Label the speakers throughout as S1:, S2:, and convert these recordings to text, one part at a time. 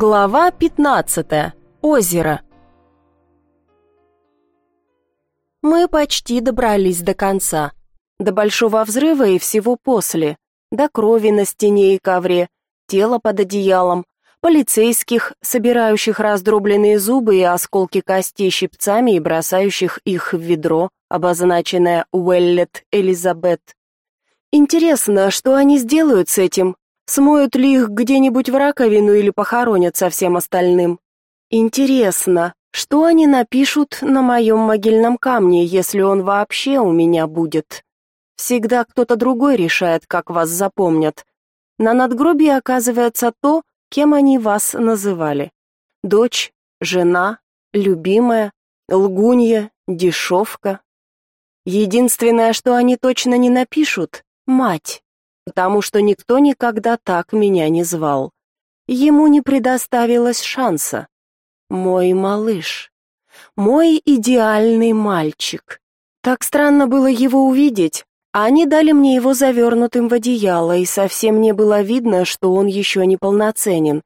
S1: Глава 15. Озеро. Мы почти добрались до конца. До большого взрыва и всего после. До крови на стене и ковре, тела под одеялом, полицейских, собирающих раздробленные зубы и осколки костей щипцами и бросающих их в ведро, обозначенное Уэллет Элизабет. Интересно, что они сделают с этим? Смоют ли их где-нибудь в раковину или похоронят со всем остальным? Интересно, что они напишут на моем могильном камне, если он вообще у меня будет? Всегда кто-то другой решает, как вас запомнят. На надгробии оказывается то, кем они вас называли. Дочь, жена, любимая, лгунья, дешевка. Единственное, что они точно не напишут — мать, потому что никто никогда так меня не звал. Ему не предоставилось шанса. Мой малыш. Мой идеальный мальчик. Так странно было его увидеть, они дали мне его завернутым в одеяло, и совсем не было видно, что он еще не полноценен.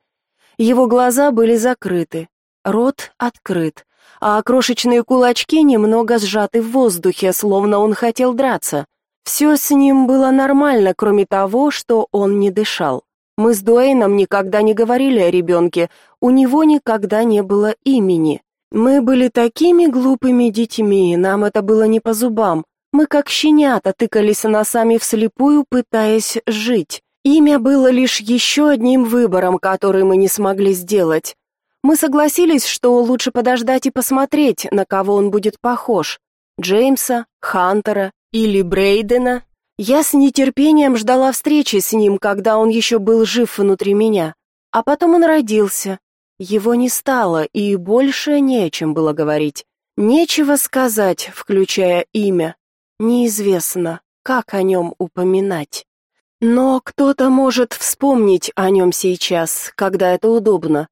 S1: Его глаза были закрыты, рот открыт, а крошечные кулачки немного сжаты в воздухе, словно он хотел драться. Все с ним было нормально, кроме того, что он не дышал. Мы с Дуэйном никогда не говорили о ребенке, у него никогда не было имени. Мы были такими глупыми детьми, нам это было не по зубам. Мы как щенята тыкались носами вслепую, пытаясь жить. Имя было лишь еще одним выбором, который мы не смогли сделать. Мы согласились, что лучше подождать и посмотреть, на кого он будет похож. Джеймса, Хантера или Брейдена. Я с нетерпением ждала встречи с ним, когда он еще был жив внутри меня. А потом он родился. Его не стало, и больше не о чем было говорить. Нечего сказать, включая имя. Неизвестно, как о нем упоминать. Но кто-то может вспомнить о нем сейчас, когда это удобно.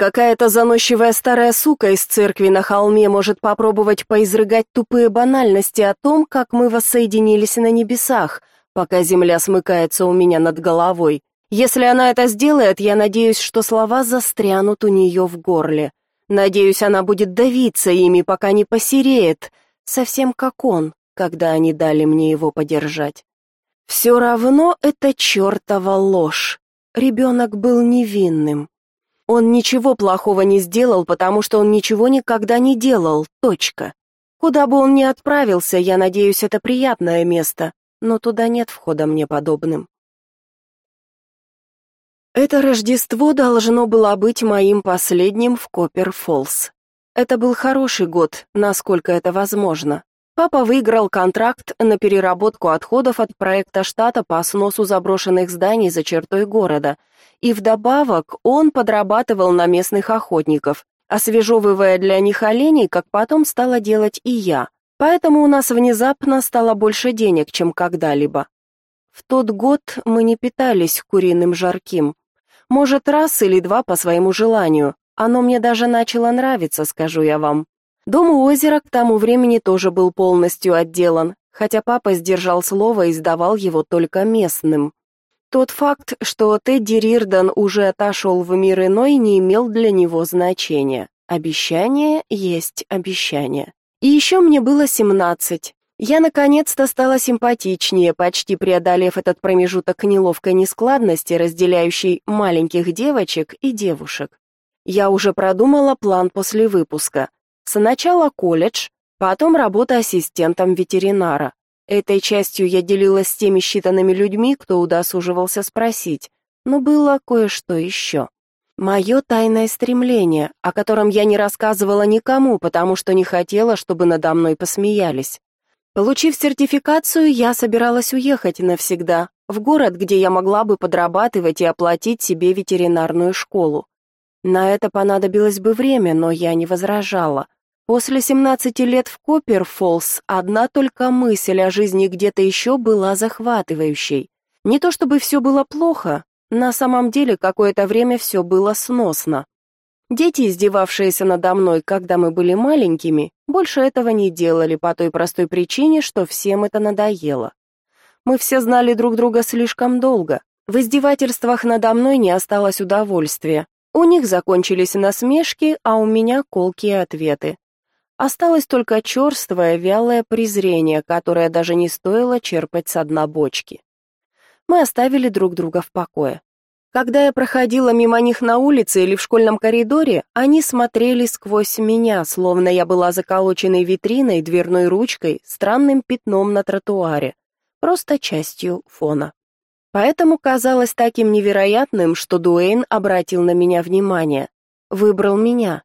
S1: Какая-то заносчивая старая сука из церкви на холме может попробовать поизрыгать тупые банальности о том, как мы воссоединились на небесах, пока земля смыкается у меня над головой. Если она это сделает, я надеюсь, что слова застрянут у нее в горле. Надеюсь, она будет давиться ими, пока не посереет, совсем как он, когда они дали мне его подержать. Все равно это чертова ложь. Ребенок был невинным. Он ничего плохого не сделал, потому что он ничего никогда не делал, точка. Куда бы он ни отправился, я надеюсь, это приятное место, но туда нет входа мне подобным. Это Рождество должно было быть моим последним в Коппер-Фоллс. Это был хороший год, насколько это возможно. Папа выиграл контракт на переработку отходов от проекта штата по сносу заброшенных зданий за чертой города, и вдобавок он подрабатывал на местных охотников, освежевывая для них оленей, как потом стала делать и я. Поэтому у нас внезапно стало больше денег, чем когда-либо. В тот год мы не питались куриным жарким. Может, раз или два по своему желанию. Оно мне даже начало нравиться, скажу я вам. Дом у озера к тому времени тоже был полностью отделан, хотя папа сдержал слово и сдавал его только местным. Тот факт, что Тедди Рирдан уже отошел в мир иной, не имел для него значения. Обещание есть обещание. И еще мне было семнадцать. Я наконец-то стала симпатичнее, почти преодолев этот промежуток неловкой нескладности, разделяющий маленьких девочек и девушек. Я уже продумала план после выпуска. Сначала колледж, потом работа ассистентом ветеринара. Этой частью я делилась с теми считанными людьми, кто удосуживался спросить, но было кое-что еще. Мое тайное стремление, о котором я не рассказывала никому, потому что не хотела, чтобы надо мной посмеялись. Получив сертификацию, я собиралась уехать навсегда, в город, где я могла бы подрабатывать и оплатить себе ветеринарную школу. На это понадобилось бы время, но я не возражала. После 17 лет в Копперфоллс одна только мысль о жизни где-то еще была захватывающей. Не то чтобы все было плохо, на самом деле какое-то время все было сносно. Дети, издевавшиеся надо мной, когда мы были маленькими, больше этого не делали по той простой причине, что всем это надоело. Мы все знали друг друга слишком долго. В издевательствах надо мной не осталось удовольствия. У них закончились насмешки, а у меня колкие ответы. Осталось только черствое, вялое презрение, которое даже не стоило черпать с дна бочки. Мы оставили друг друга в покое. Когда я проходила мимо них на улице или в школьном коридоре, они смотрели сквозь меня, словно я была заколоченной витриной, дверной ручкой, странным пятном на тротуаре, просто частью фона. Поэтому казалось таким невероятным, что Дуэйн обратил на меня внимание, выбрал меня.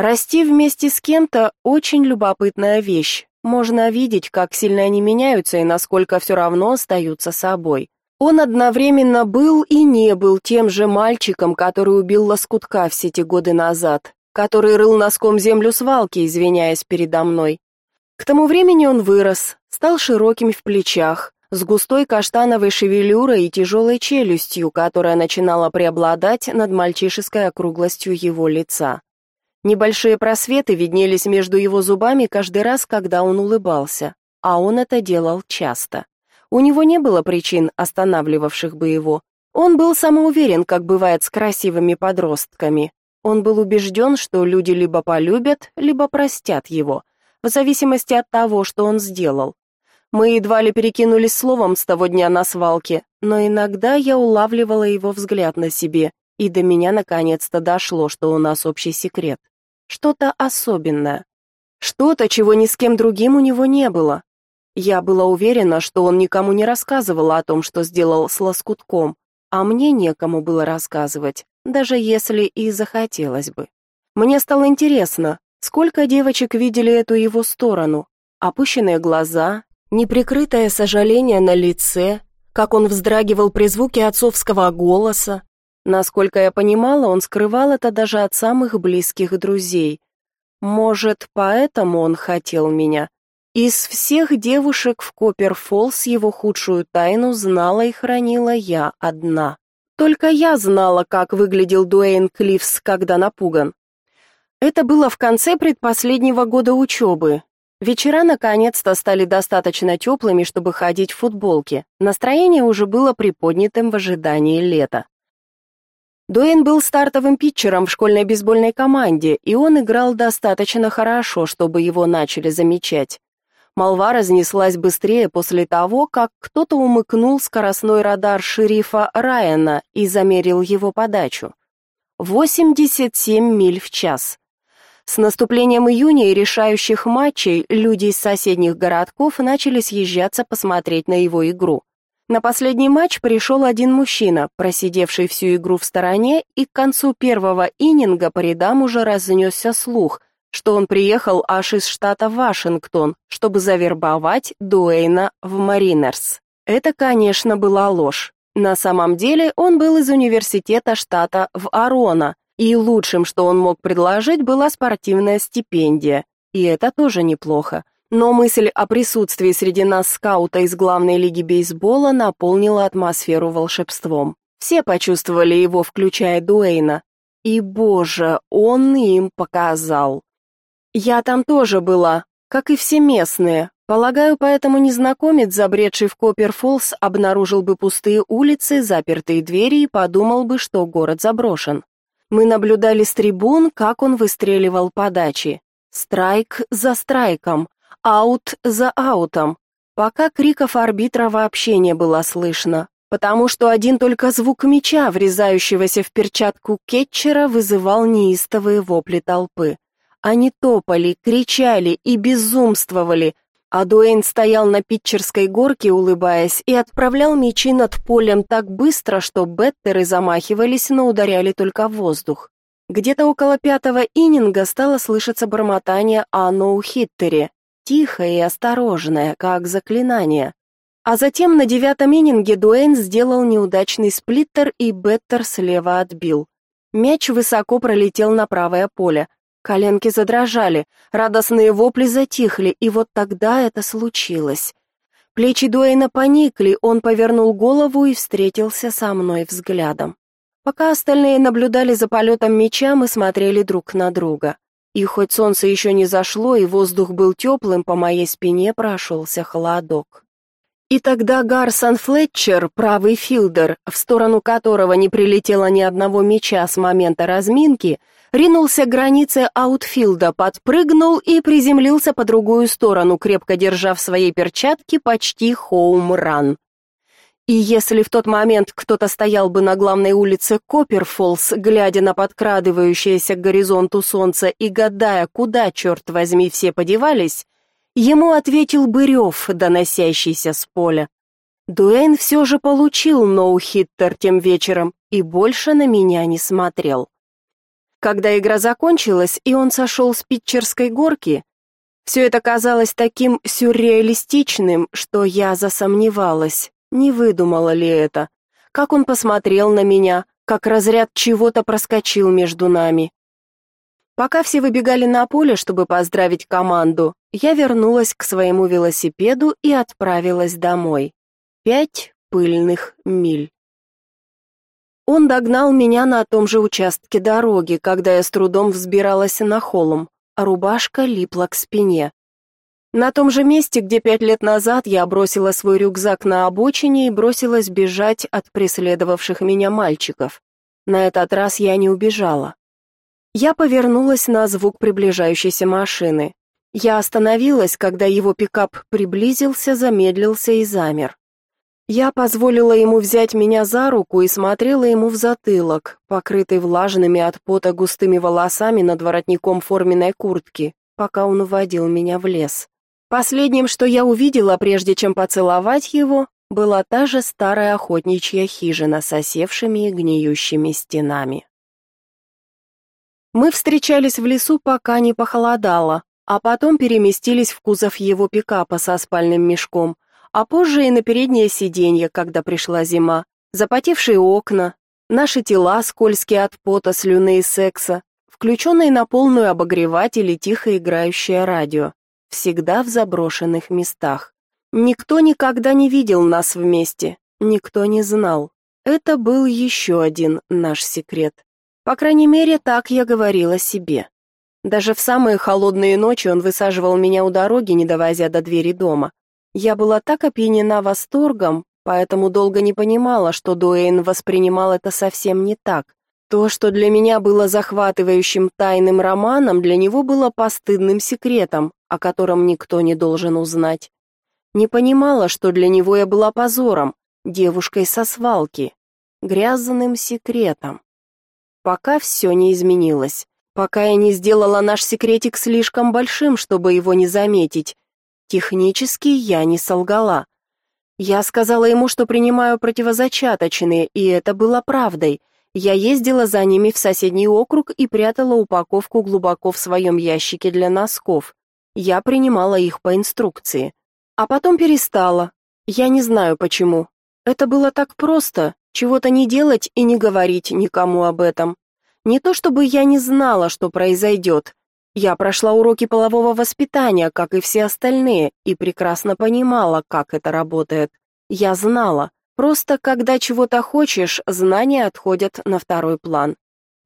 S1: Расти вместе с кем-то очень любопытная вещь. Можно видеть, как сильно они меняются и насколько все равно остаются собой. Он одновременно был и не был тем же мальчиком, который убил лоскутка все эти годы назад, который рыл носком землю свалки, извиняясь передо мной. К тому времени он вырос, стал широким в плечах, с густой каштановой шевелюрой и тяжелой челюстью, которая начинала преобладать над мальчишеской округлостью его лица. Небольшие просветы виднелись между его зубами каждый раз, когда он улыбался, а он это делал часто. У него не было причин, останавливавших бы его. Он был самоуверен, как бывает с красивыми подростками. Он был убежден, что люди либо полюбят, либо простят его, в зависимости от того, что он сделал. Мы едва ли перекинулись словом с того дня на свалке, но иногда я улавливала его взгляд на себе, и до меня наконец-то дошло, что у нас общий секрет. Что-то особенное. Что-то, чего ни с кем другим у него не было. Я была уверена, что он никому не рассказывал о том, что сделал с лоскутком, а мне некому было рассказывать, даже если и захотелось бы. Мне стало интересно, сколько девочек видели эту его сторону. Опущенные глаза, неприкрытое сожаление на лице, как он вздрагивал при звуке отцовского голоса. Насколько я понимала, он скрывал это даже от самых близких друзей. Может, поэтому он хотел меня, из всех девушек в Копперфоллс его худшую тайну знала и хранила я одна. Только я знала, как выглядел Дуэйн Клифс, когда напуган. Это было в конце предпоследнего года учебы. Вечера наконец-то стали достаточно теплыми, чтобы ходить в футболке. Настроение уже было приподнятым в ожидании лета. Дуэйн был стартовым питчером в школьной бейсбольной команде, и он играл достаточно хорошо, чтобы его начали замечать. Молва разнеслась быстрее после того, как кто-то умыкнул скоростной радар шерифа Райана и замерил его подачу. 87 миль в час. С наступлением июня и решающих матчей люди из соседних городков начали съезжаться посмотреть на его игру. На последний матч пришел один мужчина, просидевший всю игру в стороне, и к концу первого иннинга по рядам уже разнесся слух, что он приехал аж из штата Вашингтон, чтобы завербовать Дуэйна в Маринерс. Это, конечно, была ложь. На самом деле он был из университета штата в Арона, и лучшим, что он мог предложить, была спортивная стипендия. И это тоже неплохо. Но мысль о присутствии среди нас скаута из главной лиги бейсбола наполнила атмосферу волшебством. Все почувствовали его, включая Дуэйна. И, боже, он им показал. Я там тоже была, как и все местные. Полагаю, поэтому незнакомец, забредший в Копперфоллс, обнаружил бы пустые улицы, запертые двери и подумал бы, что город заброшен. Мы наблюдали с трибун, как он выстреливал подачи. Страйк за страйком, аут за аутом. Пока криков арбитра вообще не было слышно, потому что один только звук мяча, врезающегося в перчатку кетчера, вызывал неистовые вопли толпы. Они топали, кричали и безумствовали, а Дуэйн стоял на питчерской горке, улыбаясь, и отправлял мячи над полем так быстро, что беттеры замахивались, но ударяли только в воздух. Где-то около пятого ининга стало слышаться бормотание о ноу-хиттере, тихое и осторожное, как заклинание. А затем на девятом ининге Дуэйн сделал неудачный сплиттер, и беттер слева отбил. Мяч высоко пролетел на правое поле. Коленки задрожали, радостные вопли затихли, и вот тогда это случилось. Плечи Дуэйна поникли, он повернул голову и встретился со мной взглядом. Пока остальные наблюдали за полетом меча, мы смотрели друг на друга. И хоть солнце еще не зашло, и воздух был теплым, по моей спине прошелся холодок. И тогда Гарсон Флетчер, правый филдер, в сторону которого не прилетело ни одного мяча с момента разминки, ринулся к границе аутфилда, подпрыгнул и приземлился по другую сторону, крепко держа в своей перчатке почти хоум-ран. И если в тот момент кто-то стоял бы на главной улице Копперфоллс, глядя на подкрадывающееся к горизонту солнце и гадая, куда, черт возьми, все подевались, Ему ответил бы рев, доносящийся с поля. Дуэйн все же получил ноу-хиттер тем вечером и больше на меня не смотрел. Когда игра закончилась, и он сошел с питчерской горки, все это казалось таким сюрреалистичным, что я засомневалась, не выдумала ли это. Как он посмотрел на меня, как разряд чего-то проскочил между нами. Пока все выбегали на поле, чтобы поздравить команду, я вернулась к своему велосипеду и отправилась домой. Пять пыльных миль. Он догнал меня на том же участке дороги, когда я с трудом взбиралась на холм, а рубашка липла к спине. На том же месте, где пять лет назад я бросила свой рюкзак на обочине и бросилась бежать от преследовавших меня мальчиков. На этот раз я не убежала. Я повернулась на звук приближающейся машины. Я остановилась, когда его пикап приблизился, замедлился и замер. Я позволила ему взять меня за руку и смотрела ему в затылок, покрытый влажными от пота густыми волосами над воротником форменной куртки, пока он уводил меня в лес. Последним, что я увидела, прежде чем поцеловать его, была та же старая охотничья хижина с осевшими и гниющими стенами. Мы встречались в лесу, пока не похолодало, а потом переместились в кузов его пикапа со спальным мешком, а позже и на переднее сиденье, когда пришла зима. Запотевшие окна, наши тела, скользкие от пота, слюны и секса, включенные на полную обогреватель и тихо играющее радио, всегда в заброшенных местах. Никто никогда не видел нас вместе, никто не знал. Это был еще один наш секрет. По крайней мере, так я говорила себе. Даже в самые холодные ночи он высаживал меня у дороги, не довозя до двери дома. Я была так опьянена восторгом, поэтому долго не понимала, что Дуэйн воспринимал это совсем не так. То, что для меня было захватывающим тайным романом, для него было постыдным секретом, о котором никто не должен узнать. Не понимала, что для него я была позором, девушкой со свалки, грязным секретом пока все не изменилось, пока я не сделала наш секретик слишком большим, чтобы его не заметить. Технически я не солгала. Я сказала ему, что принимаю противозачаточные, и это было правдой. Я ездила за ними в соседний округ и прятала упаковку глубоко в своем ящике для носков. Я принимала их по инструкции. А потом перестала. Я не знаю почему. Это было так просто, чего-то не делать и не говорить никому об этом. Не то чтобы я не знала, что произойдет. Я прошла уроки полового воспитания, как и все остальные, и прекрасно понимала, как это работает. Я знала. Просто когда чего-то хочешь, знания отходят на второй план.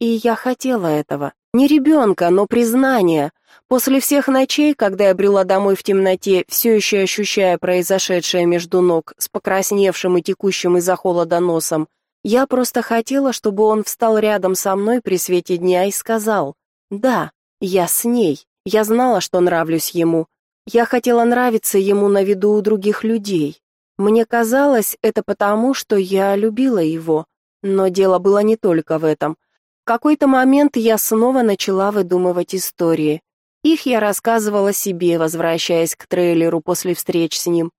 S1: И я хотела этого. Не ребенка, но признания. После всех ночей, когда я брела домой в темноте, все еще ощущая произошедшее между ног, с покрасневшим и текущим из-за холода носом, я просто хотела, чтобы он встал рядом со мной при свете дня и сказал «Да, я с ней, я знала, что нравлюсь ему. Я хотела нравиться ему на виду у других людей. Мне казалось, это потому, что я любила его. Но дело было не только в этом. В какой-то момент я снова начала выдумывать истории. Их я рассказывала себе, возвращаясь к трейлеру после встреч с ним.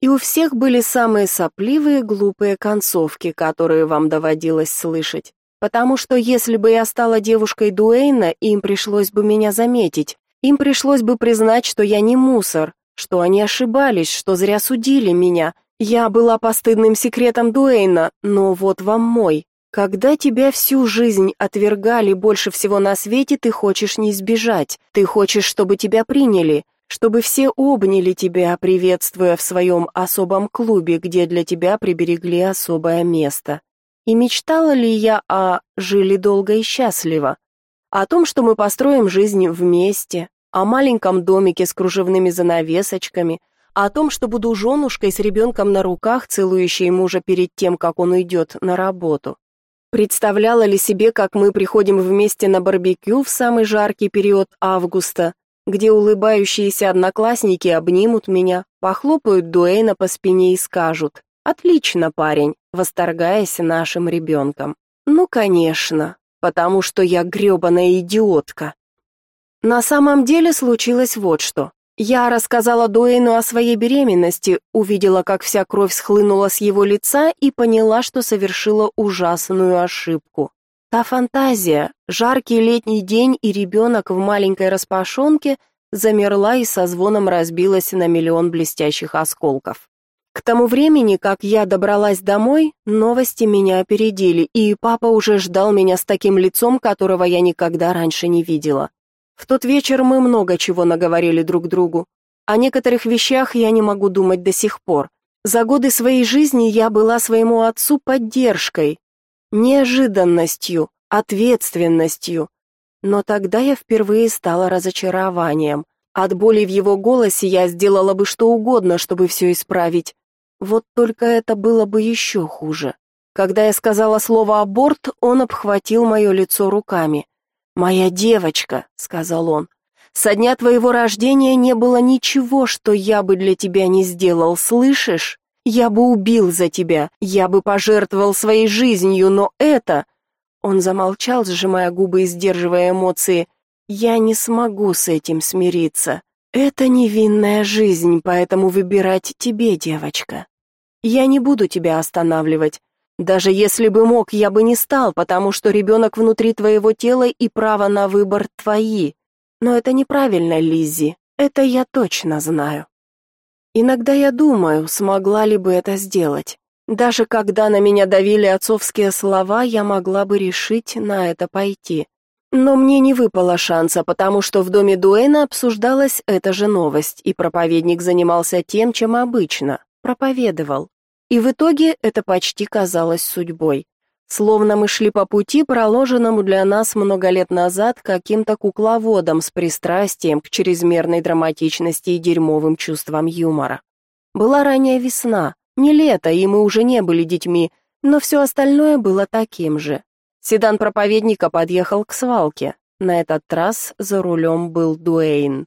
S1: И у всех были самые сопливые, глупые концовки, которые вам доводилось слышать. Потому что если бы я стала девушкой Дуэйна, им пришлось бы меня заметить. Им пришлось бы признать, что я не мусор, что они ошибались, что зря судили меня. Я была постыдным секретом Дуэйна, но вот вам мой. Когда тебя всю жизнь отвергали больше всего на свете, ты хочешь не избежать. Ты хочешь, чтобы тебя приняли, чтобы все обняли тебя, приветствуя в своем особом клубе, где для тебя приберегли особое место. И мечтала ли я о «жили долго и счастливо», о том, что мы построим жизнь вместе, о маленьком домике с кружевными занавесочками, о том, что буду женушкой с ребенком на руках, целующей мужа перед тем, как он уйдет на работу. Представляла ли себе, как мы приходим вместе на барбекю в самый жаркий период августа, где улыбающиеся одноклассники обнимут меня, похлопают Дуэйна по спине и скажут «Отлично, парень», восторгаясь нашим ребенком. Ну, конечно, потому что я грёбаная идиотка. На самом деле случилось вот что. Я рассказала Дуэйну о своей беременности, увидела, как вся кровь схлынула с его лица и поняла, что совершила ужасную ошибку. Та фантазия, жаркий летний день и ребенок в маленькой распашонке замерла и со звоном разбилась на миллион блестящих осколков. К тому времени, как я добралась домой, новости меня опередили, и папа уже ждал меня с таким лицом, которого я никогда раньше не видела. В тот вечер мы много чего наговорили друг другу. О некоторых вещах я не могу думать до сих пор. За годы своей жизни я была своему отцу поддержкой, неожиданностью, ответственностью. Но тогда я впервые стала разочарованием. От боли в его голосе я сделала бы что угодно, чтобы все исправить. Вот только это было бы еще хуже. Когда я сказала слово «аборт», он обхватил мое лицо руками. «Моя девочка», — сказал он, — «со дня твоего рождения не было ничего, что я бы для тебя не сделал, слышишь? Я бы убил за тебя, я бы пожертвовал своей жизнью, но это...» Он замолчал, сжимая губы и сдерживая эмоции. «Я не смогу с этим смириться. Это невинная жизнь, поэтому выбирать тебе, девочка. Я не буду тебя останавливать. Даже если бы мог, я бы не стал, потому что ребенок внутри твоего тела и право на выбор твои. Но это неправильно, Лиззи. Это я точно знаю. Иногда я думаю, смогла ли бы это сделать. Даже когда на меня давили отцовские слова, я могла бы решить на это пойти. Но мне не выпало шанса, потому что в доме Дуэна обсуждалась эта же новость, и проповедник занимался тем, чем обычно проповедовал. И в итоге это почти казалось судьбой. Словно мы шли по пути, проложенному для нас много лет назад каким-то кукловодом с пристрастием к чрезмерной драматичности и дерьмовым чувствам юмора. Была ранняя весна, не лето, и мы уже не были детьми, но все остальное было таким же. Седан проповедника подъехал к свалке. На этот раз за рулем был Дуэйн.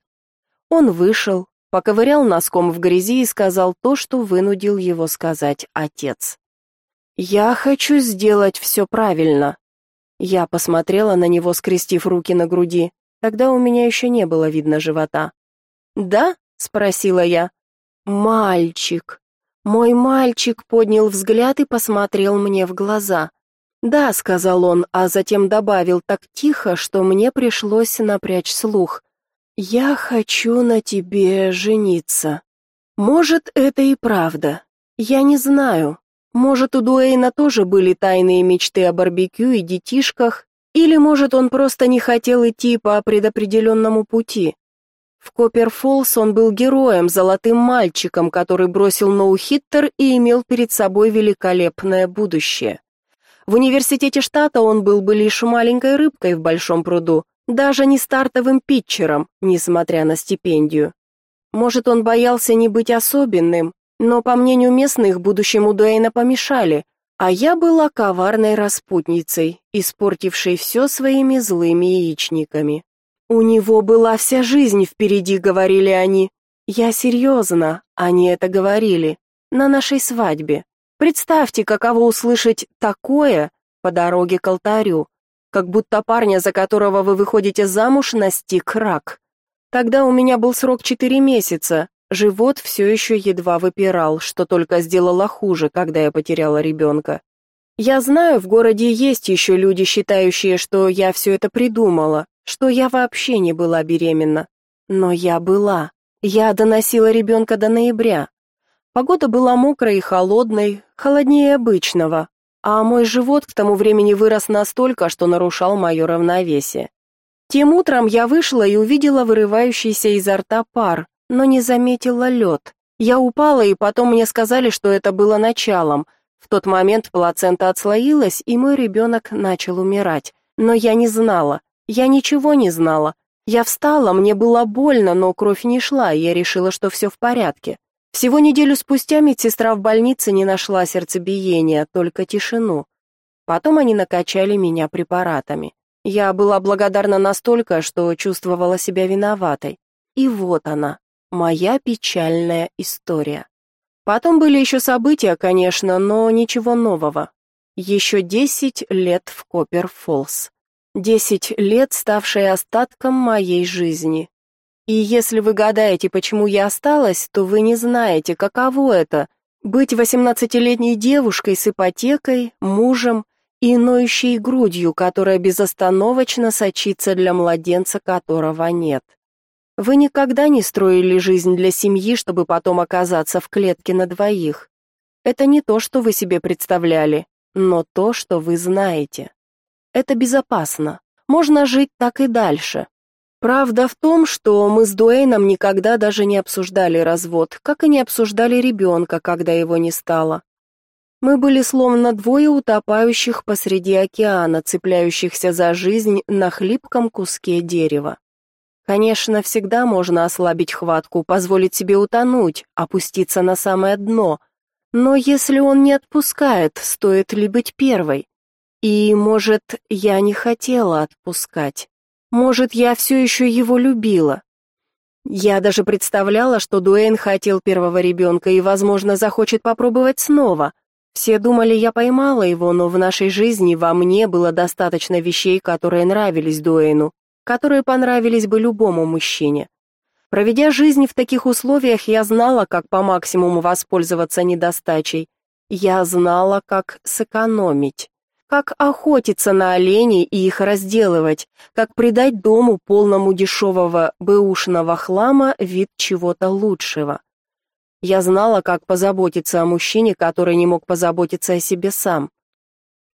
S1: Он вышел, поковырял носком в грязи и сказал то, что вынудил его сказать отец. «Я хочу сделать все правильно». Я посмотрела на него, скрестив руки на груди. Тогда у меня еще не было видно живота. «Да?» — спросила я. «Мальчик». Мой мальчик поднял взгляд и посмотрел мне в глаза. «Да», — сказал он, а затем добавил так тихо, что мне пришлось напрячь слух. «Я хочу на тебе жениться». Может, это и правда. Я не знаю. Может, у Дуэйна тоже были тайные мечты о барбекю и детишках, или, может, он просто не хотел идти по предопределенному пути. В Копперфоллс он был героем, золотым мальчиком, который бросил ноу-хиттер и имел перед собой великолепное будущее. В университете штата он был бы лишь маленькой рыбкой в большом пруду, даже не стартовым питчером, несмотря на стипендию. Может, он боялся не быть особенным, но, по мнению местных, будущему Дуэйна помешали, а я была коварной распутницей, испортившей все своими злыми яичниками. У него была вся жизнь впереди, говорили они. Я серьезно, они это говорили. На нашей свадьбе. Представьте, каково услышать такое по дороге к алтарю как будто парня, за которого вы выходите замуж, настиг рак. Тогда у меня был срок четыре месяца, живот все еще едва выпирал, что только сделало хуже, когда я потеряла ребенка. Я знаю, в городе есть еще люди, считающие, что я все это придумала, что я вообще не была беременна. Но я была. Я доносила ребенка до ноября. Погода была мокрой и холодной, холоднее обычного, а мой живот к тому времени вырос настолько, что нарушал мое равновесие. Тем утром я вышла и увидела вырывающийся изо рта пар, но не заметила лед. Я упала, и потом мне сказали, что это было началом. В тот момент плацента отслоилась, и мой ребенок начал умирать. Но я не знала. Я ничего не знала. Я встала, мне было больно, но кровь не шла, и я решила, что все в порядке. Всего неделю спустя медсестра в больнице не нашла сердцебиения, только тишину. Потом они накачали меня препаратами. Я была благодарна настолько, что чувствовала себя виноватой. И вот она, моя печальная история. Потом были еще события, конечно, но ничего нового. Еще десять лет в Коппер-Фоллс. Десять лет, ставшие остатком моей жизни. И если вы гадаете, почему я осталась, то вы не знаете, каково это — быть восемнадцатилетней девушкой с ипотекой, мужем и ноющей грудью, которая безостановочно сочится для младенца, которого нет. Вы никогда не строили жизнь для семьи, чтобы потом оказаться в клетке на двоих. Это не то, что вы себе представляли, но то, что вы знаете. Это безопасно. Можно жить так и дальше. Правда в том, что мы с Дуэйном никогда даже не обсуждали развод, как и не обсуждали ребенка, когда его не стало. Мы были словно двое утопающих посреди океана, цепляющихся за жизнь на хлипком куске дерева. Конечно, всегда можно ослабить хватку, позволить себе утонуть, опуститься на самое дно. Но если он не отпускает, стоит ли быть первой? И, может, я не хотела отпускать. Может, я все еще его любила. Я даже представляла, что Дуэйн хотел первого ребенка и, возможно, захочет попробовать снова. Все думали, я поймала его, но в нашей жизни во мне было достаточно вещей, которые нравились Дуэйну, которые понравились бы любому мужчине. Проведя жизнь в таких условиях, я знала, как по максимуму воспользоваться недостачей. Я знала, как сэкономить как охотиться на оленей и их разделывать, как придать дому полному дешевого бэушного хлама вид чего-то лучшего. Я знала, как позаботиться о мужчине, который не мог позаботиться о себе сам.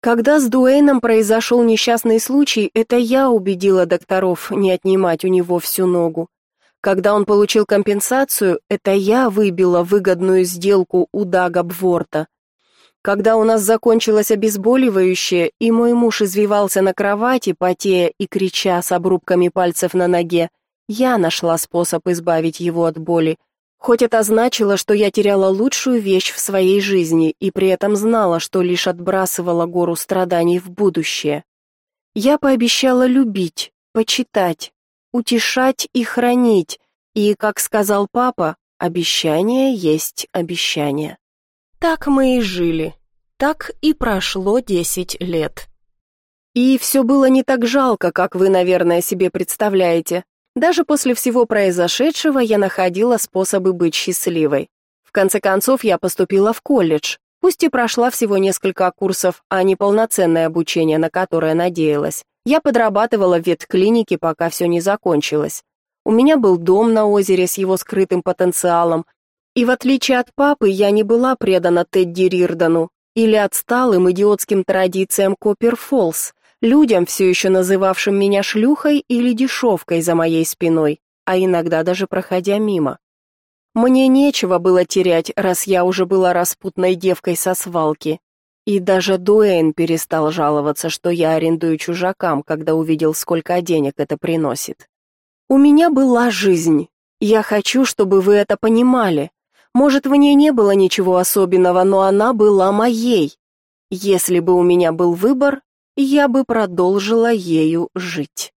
S1: Когда с Дуэйном произошел несчастный случай, это я убедила докторов не отнимать у него всю ногу. Когда он получил компенсацию, это я выбила выгодную сделку у Дага Бворта. Когда у нас закончилось обезболивающее, и мой муж извивался на кровати, потея и крича с обрубками пальцев на ноге, я нашла способ избавить его от боли. Хоть это значило, что я теряла лучшую вещь в своей жизни и при этом знала, что лишь отбрасывала гору страданий в будущее. Я пообещала любить, почитать, утешать и хранить, и, как сказал папа, обещание есть обещание. Так мы и жили. Так и прошло десять лет. И все было не так жалко, как вы, наверное, себе представляете. Даже после всего произошедшего я находила способы быть счастливой. В конце концов, я поступила в колледж. Пусть и прошла всего несколько курсов, а не полноценное обучение, на которое надеялась. Я подрабатывала в ветклинике, пока все не закончилось. У меня был дом на озере с его скрытым потенциалом, и в отличие от папы, я не была предана Тедди Рирдану или отсталым идиотским традициям Копперфоллс, людям, все еще называвшим меня шлюхой или дешевкой за моей спиной, а иногда даже проходя мимо. Мне нечего было терять, раз я уже была распутной девкой со свалки. И даже Дуэйн перестал жаловаться, что я арендую чужакам, когда увидел, сколько денег это приносит. У меня была жизнь. Я хочу, чтобы вы это понимали. Может, в ней не было ничего особенного, но она была моей. Если бы у меня был выбор, я бы продолжила ею жить.